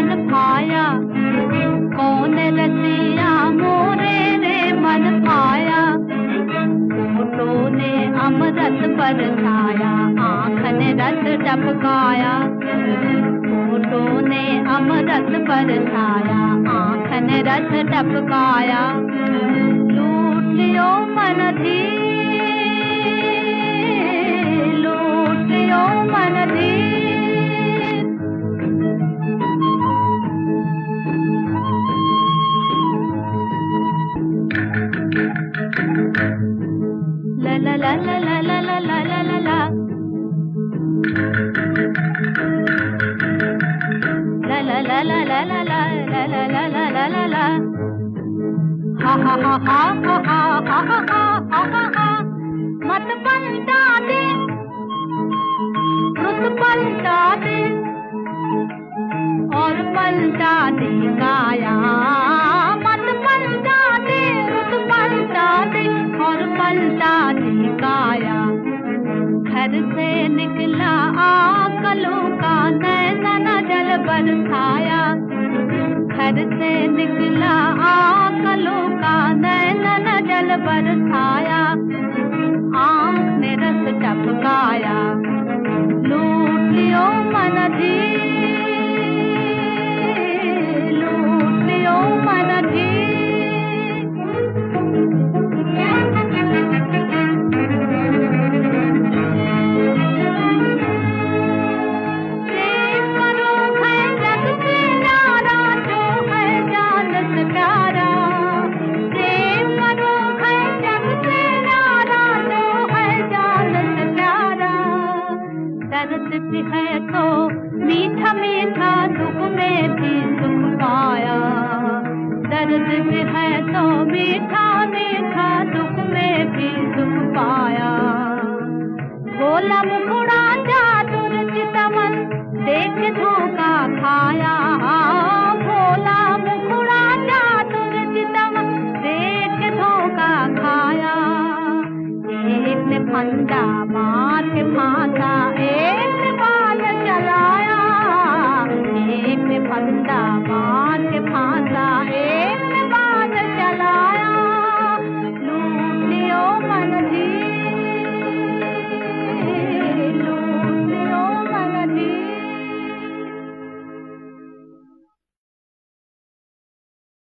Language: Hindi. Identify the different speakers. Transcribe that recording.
Speaker 1: मन भाया कौन रसिया मोरे रे मन भाया फ़ोटो ने अमरत बरसाया, आँख ने रस टपकाया। फ़ोटो ने अमरत बरसाया, आँख ने रस टपकाया। लूट लियो मन धी मत निकला आकलों का नैना जल बरसाया घर से निकला आकलों का नैना जल बरसाया आँख ने रस टपकाया। लूट लियो मन जी दर्द है तो मीठा मीठा दुख में भी सुख पाया। दर्द है तो मीठा मीठा दुख में भी सुख पाया। बोला मुकुड़ा, जा चितमन देख धोखा खाया। भोला मुकुड़ा धोखा खाया। एक ने मार के फांसा